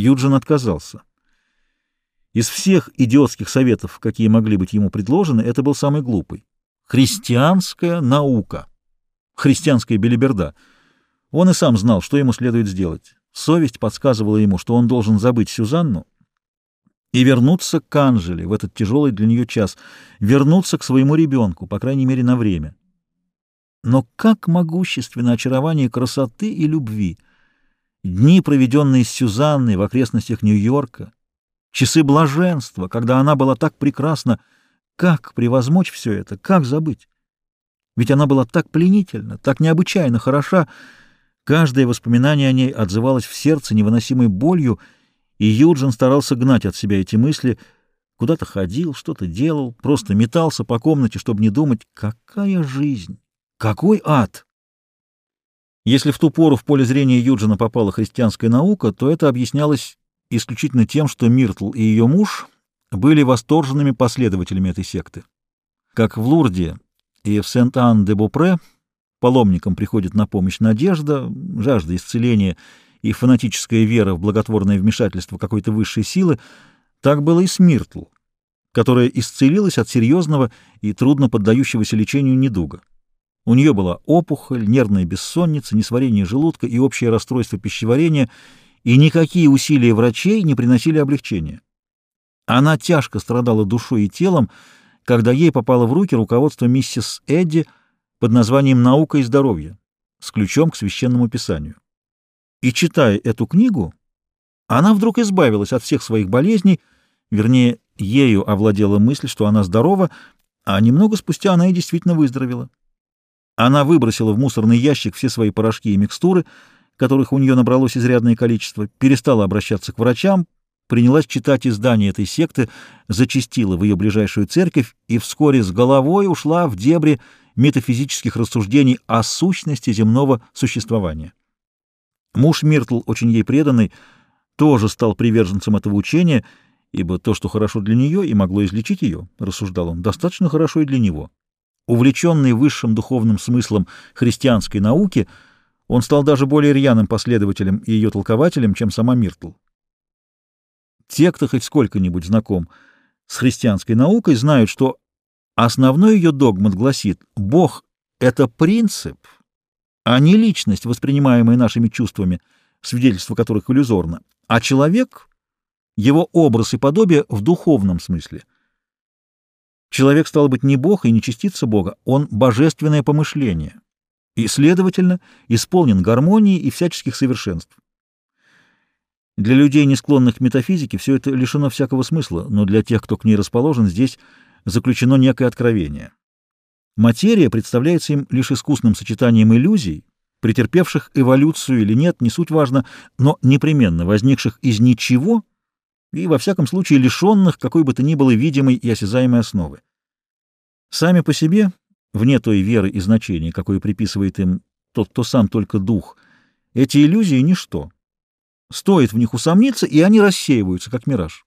Юджин отказался. Из всех идиотских советов, какие могли быть ему предложены, это был самый глупый. Христианская наука. Христианская белиберда. Он и сам знал, что ему следует сделать. Совесть подсказывала ему, что он должен забыть Сюзанну и вернуться к Анжеле в этот тяжелый для нее час, вернуться к своему ребенку, по крайней мере, на время. Но как могущественно очарование красоты и любви! Дни, проведенные с Сюзанной в окрестностях Нью-Йорка, часы блаженства, когда она была так прекрасна, как превозмочь все это, как забыть? Ведь она была так пленительна, так необычайно хороша, каждое воспоминание о ней отзывалось в сердце невыносимой болью, и Юджин старался гнать от себя эти мысли, куда-то ходил, что-то делал, просто метался по комнате, чтобы не думать, какая жизнь, какой ад! Если в ту пору в поле зрения Юджина попала христианская наука, то это объяснялось исключительно тем, что Миртл и ее муж были восторженными последователями этой секты. Как в Лурде и в Сент-Ан-де-Бупре паломникам приходит на помощь надежда, жажда исцеления и фанатическая вера в благотворное вмешательство какой-то высшей силы, так было и с Миртл, которая исцелилась от серьезного и трудно поддающегося лечению недуга. У нее была опухоль, нервная бессонница, несварение желудка и общее расстройство пищеварения, и никакие усилия врачей не приносили облегчения. Она тяжко страдала душой и телом, когда ей попало в руки руководство миссис Эдди под названием «Наука и здоровье» с ключом к священному писанию. И читая эту книгу, она вдруг избавилась от всех своих болезней, вернее, ею овладела мысль, что она здорова, а немного спустя она и действительно выздоровела. Она выбросила в мусорный ящик все свои порошки и микстуры, которых у нее набралось изрядное количество, перестала обращаться к врачам, принялась читать издания этой секты, зачастила в ее ближайшую церковь и вскоре с головой ушла в дебри метафизических рассуждений о сущности земного существования. Муж Миртл, очень ей преданный, тоже стал приверженцем этого учения, ибо то, что хорошо для нее и могло излечить ее, рассуждал он, достаточно хорошо и для него. Увлеченный высшим духовным смыслом христианской науки, он стал даже более рьяным последователем и ее толкователем, чем сама Миртл. Те, кто хоть сколько-нибудь знаком с христианской наукой, знают, что основной ее догмат гласит «Бог — это принцип, а не личность, воспринимаемая нашими чувствами, свидетельство которых иллюзорно, а человек — его образ и подобие в духовном смысле». Человек, стал быть, не Бог и не частица Бога, он — божественное помышление, и, следовательно, исполнен гармонии и всяческих совершенств. Для людей, не склонных к метафизике, все это лишено всякого смысла, но для тех, кто к ней расположен, здесь заключено некое откровение. Материя представляется им лишь искусным сочетанием иллюзий, претерпевших эволюцию или нет, не суть важно, но непременно возникших из ничего — и, во всяком случае, лишенных какой бы то ни было видимой и осязаемой основы. Сами по себе, вне той веры и значения, какое приписывает им тот, кто сам только дух, эти иллюзии — ничто. Стоит в них усомниться, и они рассеиваются, как мираж.